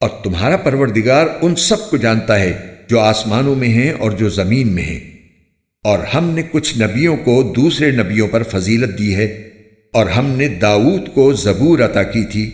اور تمہارا پروردگار ان سب کو جانتا ہے جو آسمانوں میں ہیں اور جو زمین میں ہیں۔ اور ہم نے کچھ نبیوں کو دوسرے نبیوں پر فضیلت دی ہے اور ہم نے داؤد کو زبور عطا کی تھی۔